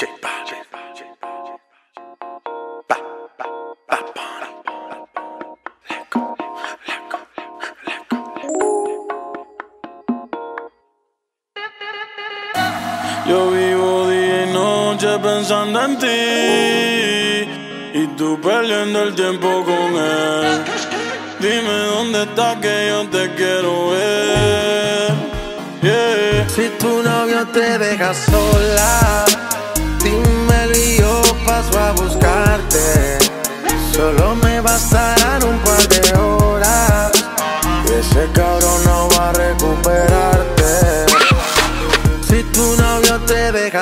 Yo vivo día y noche pensando en ti y tú perdiendo el tiempo con él. Dime dónde estás que yo te quiero ver. Si tu novio te deja sola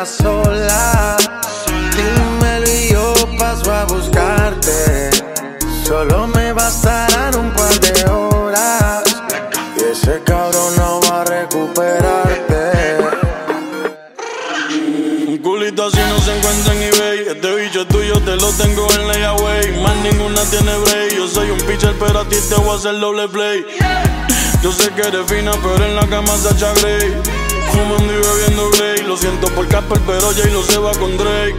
sola, dímelo y yo paso a buscarte. Solo me bastarán un par de horas. Y ese cabrón no va a recuperarte. Un culito así no se encuentra en eBay. Este bicho es tuyo, te lo tengo en layaway. Más ninguna tiene break. Yo soy un pitcher, pero a ti te voy a hacer doble play. Yo sé que eres fina, pero en la cama se echa Grey. Fumando y bebiendo Grey. Lo siento por Casper, pero Jay lo se va con Drake.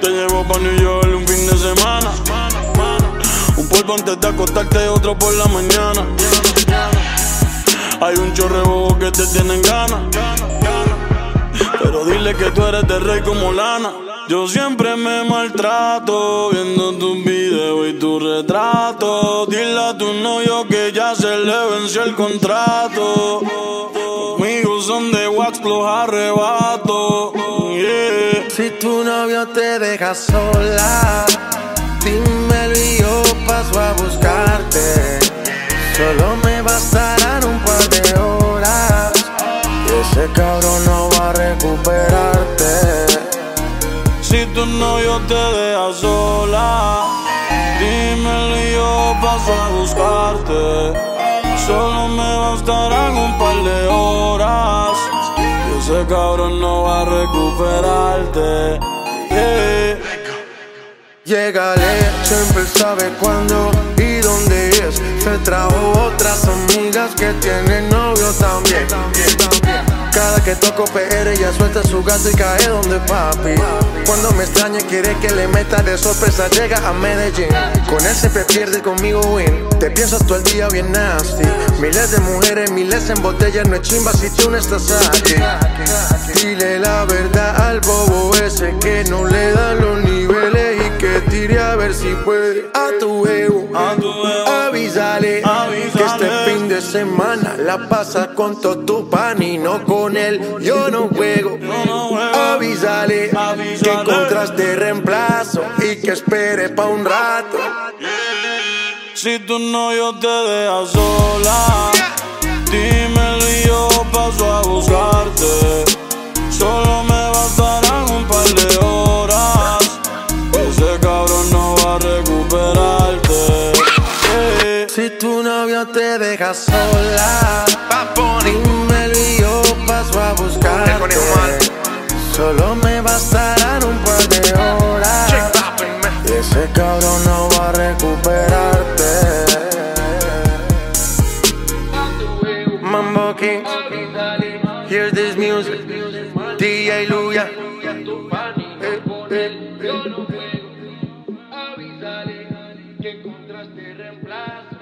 Te llevo pa' New York un fin de semana. Un polvo antes de acostarte, otro por la mañana. Hay un chorrebo que te tienen ganas. Pero dile que tú eres de rey como lana. Yo siempre me maltrato viendo tus videos y tu retrato. Dile a tu novio que ya se le venció el contrato. Conmigo son de wax los arrebatos. Yeah. Si tu novio te deja sola, dímelo y yo paso a buscarte. Solo me bastarán un par de horas. Y ese cabrón no va a recuperarte. Si tu novio te deja sola, dímelo y yo paso a buscarte. Solo me bastarán un par de ese cabrón no va a recuperarte. Yeah. Llega siempre sabe cuándo y dónde es. Se trajo otras amigas que tienen novio también. Cada que toco PR ella suelta su gato y cae donde papi. Cuando me extraña quiere que le meta de sorpresa llega a Medellín. Con él siempre pierde conmigo win. Te pienso todo el día bien nasty. Miles de mujeres, miles en botellas, no es chimba si tú no estás aquí. Dile la verdad al bobo ese que no le dan los niveles y que tire a ver si puede. A tu ego, A tu ego. avísale, de semana la pasa con todo tu pan y no con él. Yo no juego. no. Avísale, que encontraste reemplazo y que espere pa' un rato. Si tu novio te deja sola, dímelo y yo paso a buscarte. Solo me bastarán un par de horas. Ese cabrón no va a recuperarte. Si tu no te deja sola. Dímelo y yo paso a buscarte. Solo me bastarán un par de horas. Y ese cabrón no va a recuperarte. Mambo King, hear this music. DJ Luya. Eh, eh, eh. que encontraste reemplazo.